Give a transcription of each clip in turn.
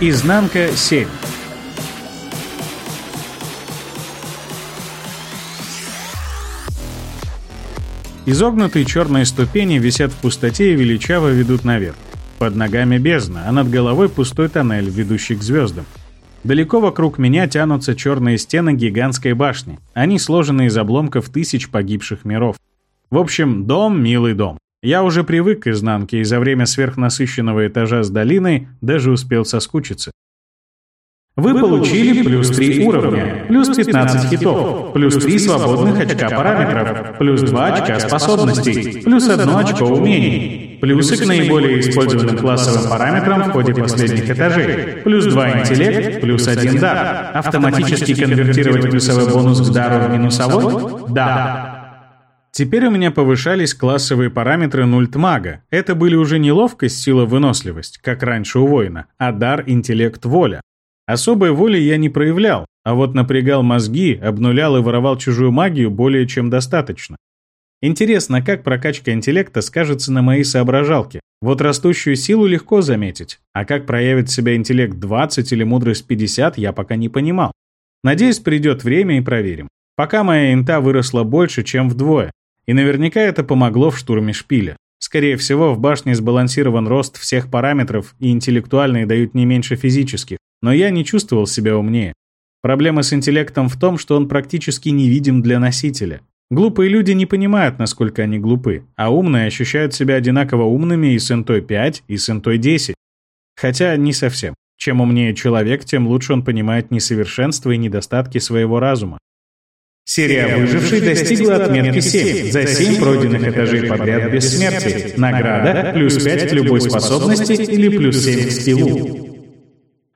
Изнанка 7. Изогнутые черные ступени висят в пустоте и величаво ведут наверх. Под ногами бездна, а над головой пустой тоннель, ведущий к звездам. Далеко вокруг меня тянутся черные стены гигантской башни. Они сложены из обломков тысяч погибших миров. В общем, дом, милый дом. Я уже привык к изнанке и за время сверхнасыщенного этажа с долиной даже успел соскучиться. Вы получили плюс 3 уровня, плюс 15 хитов, плюс 3 свободных очка параметров, плюс 2 очка способностей, плюс 1 очко умений, плюсы к наиболее использованным классовым параметрам в ходе последних этажей, плюс 2 интеллект, плюс 1 дар. Автоматически конвертировать плюсовой бонус к дару в минусовой? Да. Теперь у меня повышались классовые параметры нультмага. Это были уже не ловкость, сила, выносливость, как раньше у воина, а дар, интеллект, воля. Особой воли я не проявлял, а вот напрягал мозги, обнулял и воровал чужую магию более чем достаточно. Интересно, как прокачка интеллекта скажется на моей соображалке. Вот растущую силу легко заметить, а как проявит себя интеллект 20 или мудрость 50, я пока не понимал. Надеюсь, придет время и проверим. Пока моя инта выросла больше, чем вдвое, и наверняка это помогло в штурме шпиля. Скорее всего, в башне сбалансирован рост всех параметров, и интеллектуальные дают не меньше физических. Но я не чувствовал себя умнее. Проблема с интеллектом в том, что он практически невидим для носителя. Глупые люди не понимают, насколько они глупы, а умные ощущают себя одинаково умными и с интой 5, и с интой 10. Хотя не совсем. Чем умнее человек, тем лучше он понимает несовершенство и недостатки своего разума. Серия «Выживший» достигла отметки 7 за 7 пройденных этажей подряд бессмертия. Награда – плюс 5 к любой способности или плюс 7 к скиллу.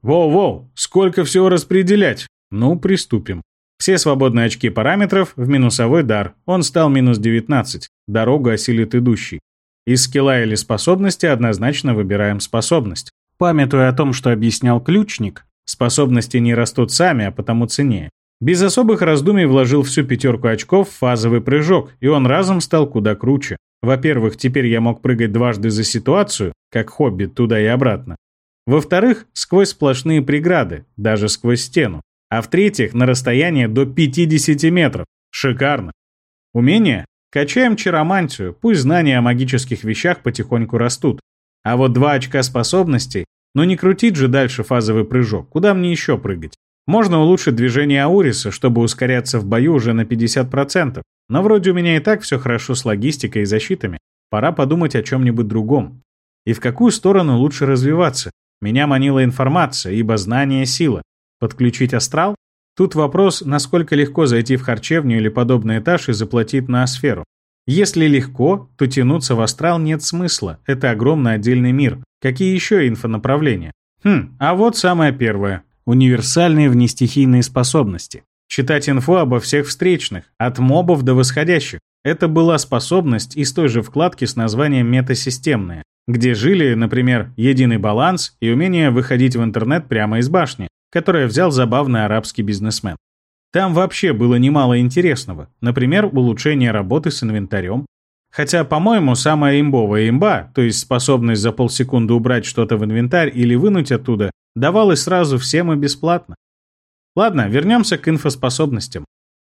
Воу-воу, сколько всего распределять? Ну, приступим. Все свободные очки параметров в минусовой дар. Он стал минус 19. Дорогу осилит идущий. Из скилла или способности однозначно выбираем способность. Памятуя о том, что объяснял ключник, способности не растут сами, а потому ценнее. Без особых раздумий вложил всю пятерку очков в фазовый прыжок, и он разом стал куда круче. Во-первых, теперь я мог прыгать дважды за ситуацию, как хоббит туда и обратно. Во-вторых, сквозь сплошные преграды, даже сквозь стену. А в-третьих, на расстояние до 50 метров. Шикарно. Умение? Качаем чаромантию, пусть знания о магических вещах потихоньку растут. А вот два очка способностей, ну не крутить же дальше фазовый прыжок, куда мне еще прыгать? Можно улучшить движение Ауриса, чтобы ускоряться в бою уже на 50%, но вроде у меня и так все хорошо с логистикой и защитами. Пора подумать о чем-нибудь другом. И в какую сторону лучше развиваться? Меня манила информация, ибо знание — сила. Подключить астрал? Тут вопрос, насколько легко зайти в харчевню или подобный этаж и заплатить на сферу. Если легко, то тянуться в астрал нет смысла. Это огромный отдельный мир. Какие еще инфонаправления? Хм, а вот самое первое. Универсальные внестихийные способности. Читать инфу обо всех встречных, от мобов до восходящих. Это была способность из той же вкладки с названием «Метасистемная» где жили, например, единый баланс и умение выходить в интернет прямо из башни, которое взял забавный арабский бизнесмен. Там вообще было немало интересного, например, улучшение работы с инвентарем. Хотя, по-моему, самая имбовая имба, то есть способность за полсекунды убрать что-то в инвентарь или вынуть оттуда, давалась сразу всем и бесплатно. Ладно, вернемся к инфоспособностям.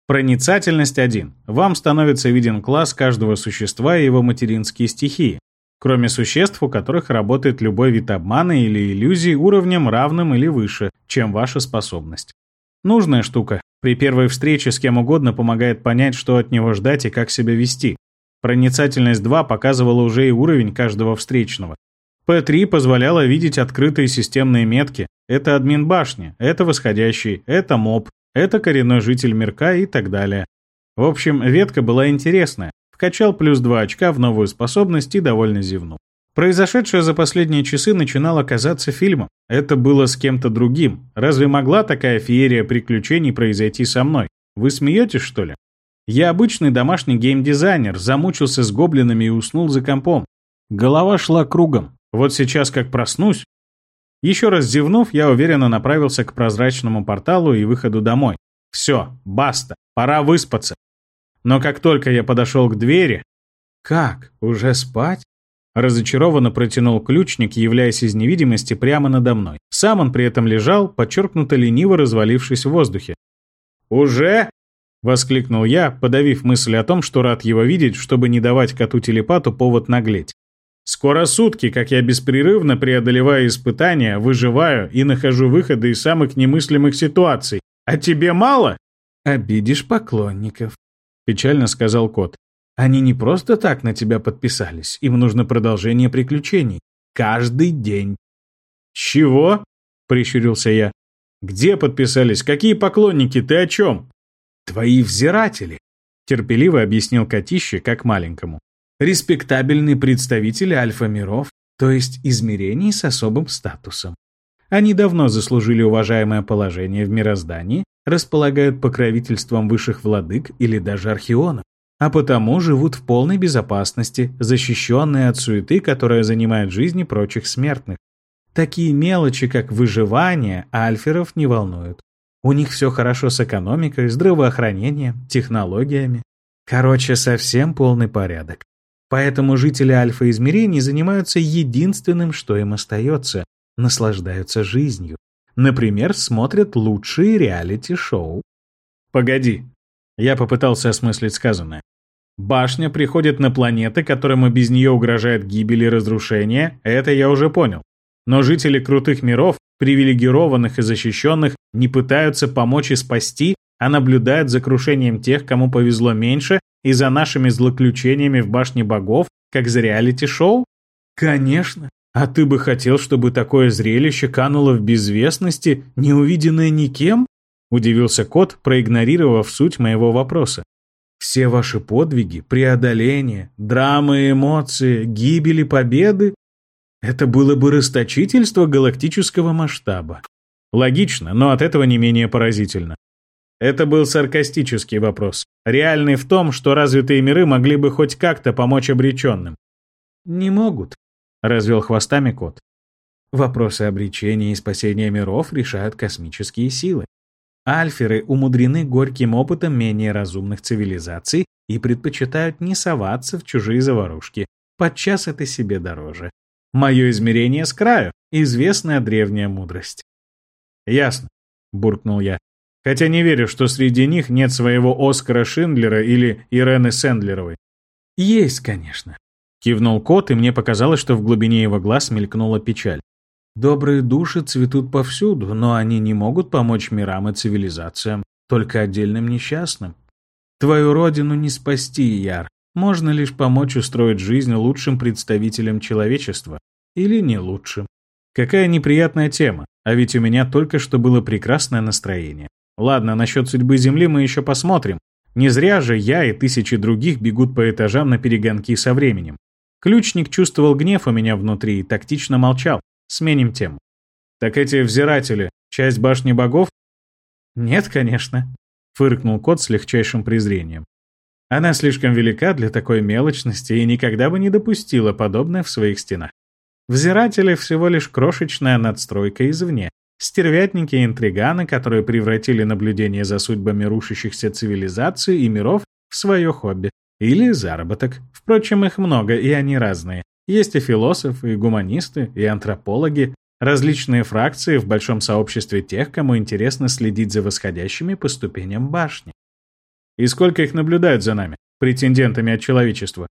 Проницательность 1. Вам становится виден класс каждого существа и его материнские стихии, кроме существ, у которых работает любой вид обмана или иллюзии уровнем равным или выше, чем ваша способность. Нужная штука. При первой встрече с кем угодно помогает понять, что от него ждать и как себя вести. Проницательность 2 показывала уже и уровень каждого встречного. П3 позволяла видеть открытые системные метки. Это админ башни, это восходящий, это моб, это коренной житель мирка и так далее. В общем, ветка была интересная, вкачал плюс 2 очка в новую способность и довольно зевнул. Произошедшее за последние часы начинало казаться фильмом. Это было с кем-то другим. Разве могла такая феерия приключений произойти со мной? Вы смеетесь, что ли? Я обычный домашний геймдизайнер, замучился с гоблинами и уснул за компом. Голова шла кругом. Вот сейчас как проснусь. Еще раз зевнув, я уверенно направился к прозрачному порталу и выходу домой. Все, баста, пора выспаться. Но как только я подошел к двери... Как? Уже спать? Разочарованно протянул ключник, являясь из невидимости прямо надо мной. Сам он при этом лежал, подчеркнуто лениво развалившись в воздухе. «Уже?» — воскликнул я, подавив мысль о том, что рад его видеть, чтобы не давать коту-телепату повод наглеть. «Скоро сутки, как я беспрерывно преодолеваю испытания, выживаю и нахожу выходы из самых немыслимых ситуаций. А тебе мало?» «Обидишь поклонников», — печально сказал кот. Они не просто так на тебя подписались. Им нужно продолжение приключений. Каждый день. «Чего?» — прищурился я. «Где подписались? Какие поклонники? Ты о чем?» «Твои взиратели», — терпеливо объяснил Котище, как маленькому. «Респектабельные представители альфа-миров, то есть измерений с особым статусом. Они давно заслужили уважаемое положение в мироздании, располагают покровительством высших владык или даже архионов а потому живут в полной безопасности, защищенные от суеты, которая занимает жизни прочих смертных. Такие мелочи, как выживание, альферов не волнуют. У них все хорошо с экономикой, здравоохранением, технологиями. Короче, совсем полный порядок. Поэтому жители альфа-измерений занимаются единственным, что им остается – наслаждаются жизнью. Например, смотрят лучшие реалити-шоу. «Погоди». Я попытался осмыслить сказанное. Башня приходит на планеты, которым без нее угрожает гибель и разрушение, это я уже понял. Но жители крутых миров, привилегированных и защищенных, не пытаются помочь и спасти, а наблюдают за крушением тех, кому повезло меньше, и за нашими злоключениями в башне богов, как за реалити-шоу? Конечно. А ты бы хотел, чтобы такое зрелище кануло в безвестности, не увиденное никем? Удивился кот, проигнорировав суть моего вопроса. Все ваши подвиги, преодоления, драмы эмоции, гибели, победы — это было бы расточительство галактического масштаба. Логично, но от этого не менее поразительно. Это был саркастический вопрос. Реальный в том, что развитые миры могли бы хоть как-то помочь обреченным. «Не могут», — развел хвостами кот. Вопросы обречения и спасения миров решают космические силы. Альферы умудрены горьким опытом менее разумных цивилизаций и предпочитают не соваться в чужие заварушки. Подчас это себе дороже. Мое измерение с краю — известная древняя мудрость. «Ясно», — буркнул я. «Хотя не верю, что среди них нет своего Оскара Шиндлера или Ирены Сэндлеровой». «Есть, конечно», — кивнул кот, и мне показалось, что в глубине его глаз мелькнула печаль. Добрые души цветут повсюду, но они не могут помочь мирам и цивилизациям, только отдельным несчастным. Твою родину не спасти, Яр. Можно лишь помочь устроить жизнь лучшим представителям человечества. Или не лучшим. Какая неприятная тема, а ведь у меня только что было прекрасное настроение. Ладно, насчет судьбы Земли мы еще посмотрим. Не зря же я и тысячи других бегут по этажам на перегонки со временем. Ключник чувствовал гнев у меня внутри и тактично молчал. Сменим тему. Так эти взиратели — часть башни богов? Нет, конечно, — фыркнул кот с легчайшим презрением. Она слишком велика для такой мелочности и никогда бы не допустила подобное в своих стенах. Взиратели — всего лишь крошечная надстройка извне, стервятники и интриганы, которые превратили наблюдение за судьбами рушащихся цивилизаций и миров в свое хобби. Или заработок. Впрочем, их много, и они разные. Есть и философы, и гуманисты, и антропологи, различные фракции в большом сообществе тех, кому интересно следить за восходящими по ступеням башни. И сколько их наблюдают за нами, претендентами от человечества?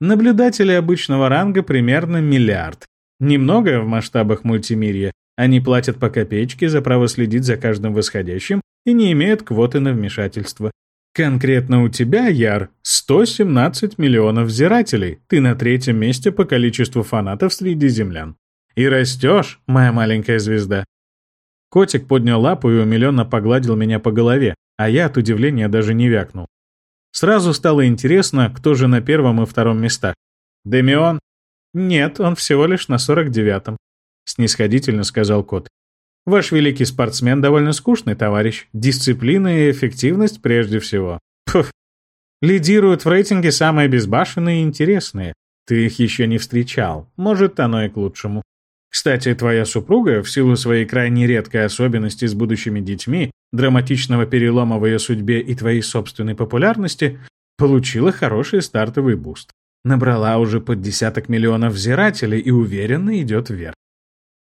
Наблюдателей обычного ранга примерно миллиард. Немного в масштабах мультимирья. Они платят по копеечке за право следить за каждым восходящим и не имеют квоты на вмешательство. Конкретно у тебя, Яр, 117 миллионов зирателей. Ты на третьем месте по количеству фанатов среди землян. И растешь, моя маленькая звезда. Котик поднял лапу и умиленно погладил меня по голове, а я от удивления даже не вякнул. Сразу стало интересно, кто же на первом и втором местах. Демион? Нет, он всего лишь на 49-м, снисходительно сказал кот. Ваш великий спортсмен довольно скучный товарищ. Дисциплина и эффективность прежде всего. Пф. Лидируют в рейтинге самые безбашенные и интересные. Ты их еще не встречал. Может, оно и к лучшему. Кстати, твоя супруга, в силу своей крайне редкой особенности с будущими детьми, драматичного перелома в ее судьбе и твоей собственной популярности, получила хороший стартовый буст. Набрала уже под десяток миллионов взирателей и уверенно идет вверх.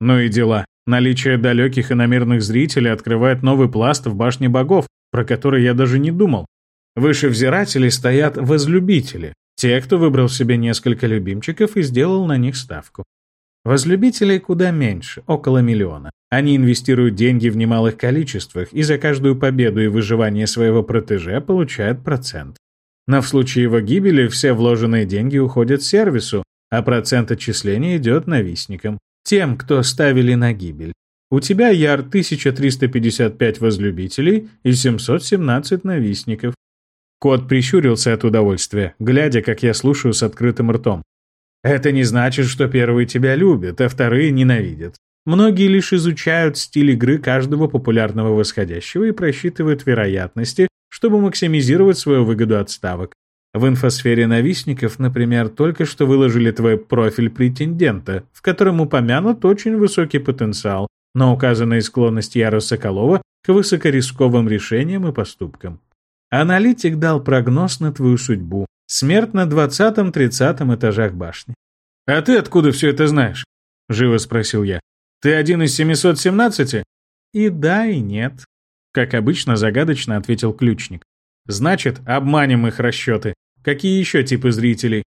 Ну и дела. Наличие далеких иномерных зрителей открывает новый пласт в башне богов, про который я даже не думал. Выше взирателей стоят возлюбители, те, кто выбрал себе несколько любимчиков и сделал на них ставку. Возлюбителей куда меньше, около миллиона. Они инвестируют деньги в немалых количествах и за каждую победу и выживание своего протеже получают процент. Но в случае его гибели все вложенные деньги уходят сервису, а процент отчисления идет навистникам, тем, кто ставили на гибель. У тебя, Яр, 1355 возлюбителей и 717 навистников. Кот прищурился от удовольствия, глядя, как я слушаю с открытым ртом. Это не значит, что первые тебя любят, а вторые ненавидят. Многие лишь изучают стиль игры каждого популярного восходящего и просчитывают вероятности, чтобы максимизировать свою выгоду от ставок. В инфосфере навистников, например, только что выложили твой профиль претендента, в котором упомянут очень высокий потенциал, но указанная склонность Яра Соколова к высокорисковым решениям и поступкам. Аналитик дал прогноз на твою судьбу. Смерть на двадцатом-тридцатом этажах башни. «А ты откуда все это знаешь?» — живо спросил я. «Ты один из 717?» «И да, и нет», — как обычно загадочно ответил ключник. «Значит, обманем их расчеты. Какие еще типы зрителей?»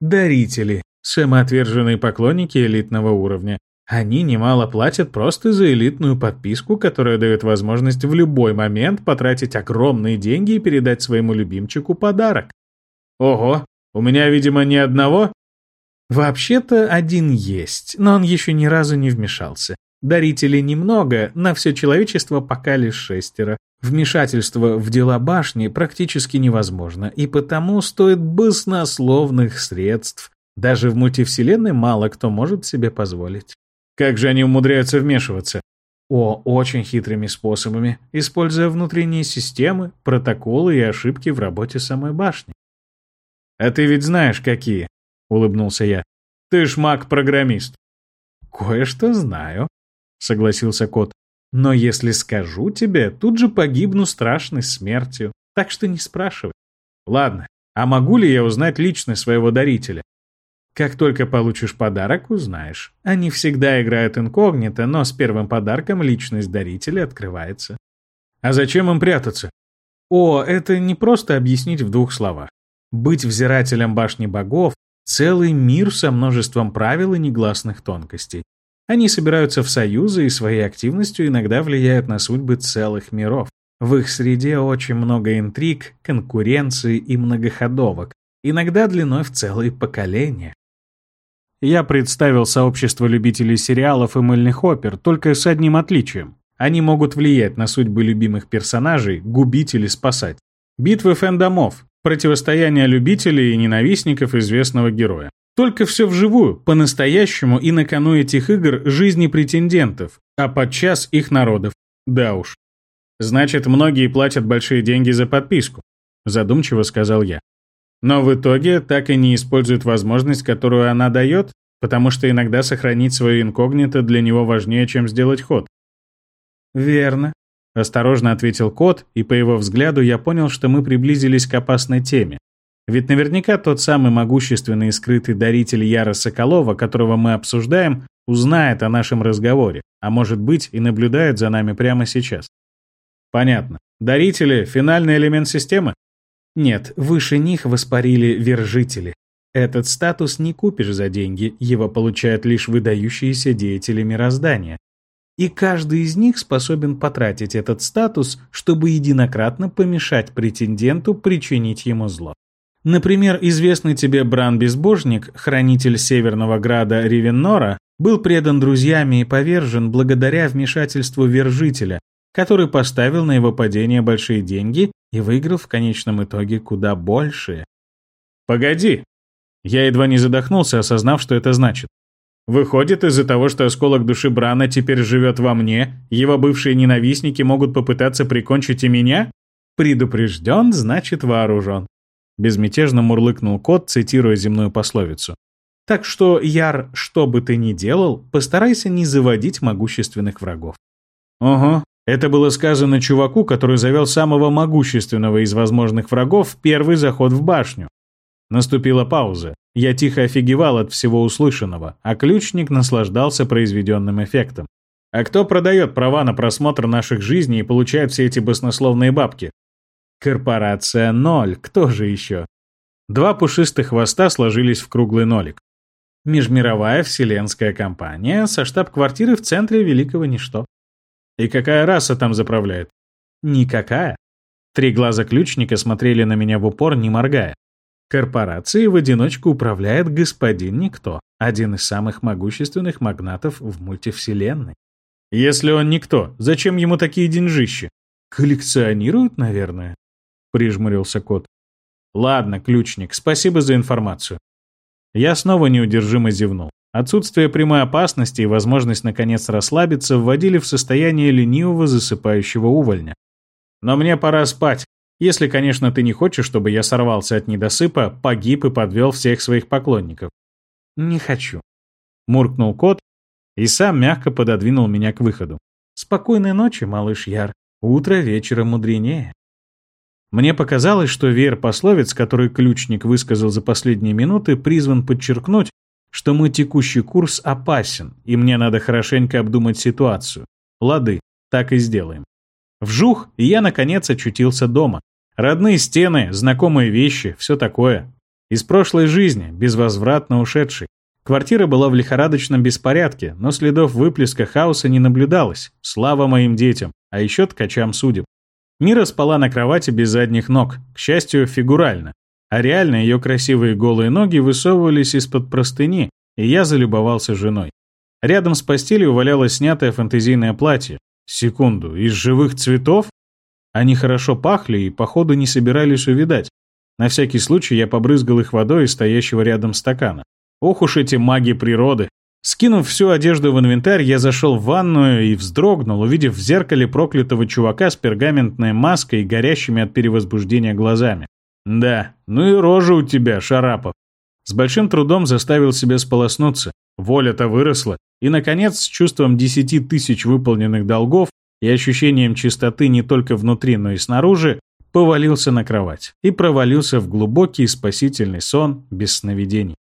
«Дарители, самоотверженные поклонники элитного уровня. Они немало платят просто за элитную подписку, которая дает возможность в любой момент потратить огромные деньги и передать своему любимчику подарок. Ого, у меня, видимо, ни одного? Вообще-то один есть, но он еще ни разу не вмешался. Дарителей немного, на все человечество пока лишь шестеро. Вмешательство в дела башни практически невозможно, и потому стоит баснословных средств. Даже в мультивселенной мало кто может себе позволить. Как же они умудряются вмешиваться? О, очень хитрыми способами, используя внутренние системы, протоколы и ошибки в работе самой башни. «А ты ведь знаешь, какие?» — улыбнулся я. «Ты ж маг-программист». «Кое-что знаю», — согласился кот. «Но если скажу тебе, тут же погибну страшной смертью, так что не спрашивай». «Ладно, а могу ли я узнать личность своего дарителя?» Как только получишь подарок, узнаешь. Они всегда играют инкогнито, но с первым подарком личность дарителя открывается. А зачем им прятаться? О, это не просто объяснить в двух словах. Быть взирателем башни богов — целый мир со множеством правил и негласных тонкостей. Они собираются в союзы и своей активностью иногда влияют на судьбы целых миров. В их среде очень много интриг, конкуренции и многоходовок, иногда длиной в целые поколения. Я представил сообщество любителей сериалов и мыльных опер только с одним отличием. Они могут влиять на судьбы любимых персонажей, губить или спасать. Битвы фэндомов, противостояние любителей и ненавистников известного героя. Только все вживую, по-настоящему и на кону этих игр жизни претендентов, а подчас их народов. Да уж. Значит, многие платят большие деньги за подписку, задумчиво сказал я. Но в итоге так и не использует возможность, которую она дает, потому что иногда сохранить свое инкогнито для него важнее, чем сделать ход. «Верно», — осторожно ответил кот, и по его взгляду я понял, что мы приблизились к опасной теме. Ведь наверняка тот самый могущественный и скрытый даритель Яра Соколова, которого мы обсуждаем, узнает о нашем разговоре, а может быть и наблюдает за нами прямо сейчас. Понятно. Дарители — финальный элемент системы? Нет, выше них воспарили вержители. Этот статус не купишь за деньги, его получают лишь выдающиеся деятели мироздания. И каждый из них способен потратить этот статус, чтобы единократно помешать претенденту причинить ему зло. Например, известный тебе Бран-безбожник, хранитель Северного Града Ривеннора, был предан друзьями и повержен благодаря вмешательству Вержителя, который поставил на его падение большие деньги и выиграл в конечном итоге куда больше. «Погоди!» Я едва не задохнулся, осознав, что это значит. Выходит, из-за того, что осколок души Брана теперь живет во мне, его бывшие ненавистники могут попытаться прикончить и меня? Предупрежден, значит вооружен. Безмятежно мурлыкнул кот, цитируя земную пословицу. Так что, Яр, что бы ты ни делал, постарайся не заводить могущественных врагов. Ого, это было сказано чуваку, который завел самого могущественного из возможных врагов в первый заход в башню. Наступила пауза. Я тихо офигевал от всего услышанного, а ключник наслаждался произведенным эффектом. А кто продает права на просмотр наших жизней и получает все эти баснословные бабки? Корпорация Ноль, кто же еще? Два пушистых хвоста сложились в круглый нолик. Межмировая вселенская компания со штаб-квартиры в центре Великого Ничто. И какая раса там заправляет? Никакая. Три глаза ключника смотрели на меня в упор, не моргая. Корпорацией в одиночку управляет господин Никто, один из самых могущественных магнатов в мультивселенной. Если он никто, зачем ему такие деньжищи? Коллекционируют, наверное? Прижмурился кот. Ладно, ключник, спасибо за информацию. Я снова неудержимо зевнул. Отсутствие прямой опасности и возможность наконец расслабиться вводили в состояние ленивого засыпающего увольня. Но мне пора спать. Если, конечно, ты не хочешь, чтобы я сорвался от недосыпа, погиб и подвел всех своих поклонников. Не хочу. Муркнул кот и сам мягко пододвинул меня к выходу. Спокойной ночи, малыш Яр. Утро вечера мудренее. Мне показалось, что веер пословиц, который ключник высказал за последние минуты, призван подчеркнуть, что мой текущий курс опасен, и мне надо хорошенько обдумать ситуацию. Лады, так и сделаем. Вжух, и я, наконец, очутился дома. Родные стены, знакомые вещи, все такое. Из прошлой жизни, безвозвратно ушедшей. Квартира была в лихорадочном беспорядке, но следов выплеска хаоса не наблюдалось. Слава моим детям, а еще ткачам судеб. Мира спала на кровати без задних ног, к счастью, фигурально. А реально ее красивые голые ноги высовывались из-под простыни, и я залюбовался женой. Рядом с постелью валялось снятое фэнтезийное платье, Секунду, из живых цветов? Они хорошо пахли и, походу, не собирались увидать. На всякий случай я побрызгал их водой из стоящего рядом стакана. Ох уж эти маги природы. Скинув всю одежду в инвентарь, я зашел в ванную и вздрогнул, увидев в зеркале проклятого чувака с пергаментной маской и горящими от перевозбуждения глазами. Да, ну и рожа у тебя, Шарапов. С большим трудом заставил себя сполоснуться. Воля-то выросла. И, наконец, с чувством десяти тысяч выполненных долгов и ощущением чистоты не только внутри, но и снаружи, повалился на кровать и провалился в глубокий спасительный сон без сновидений.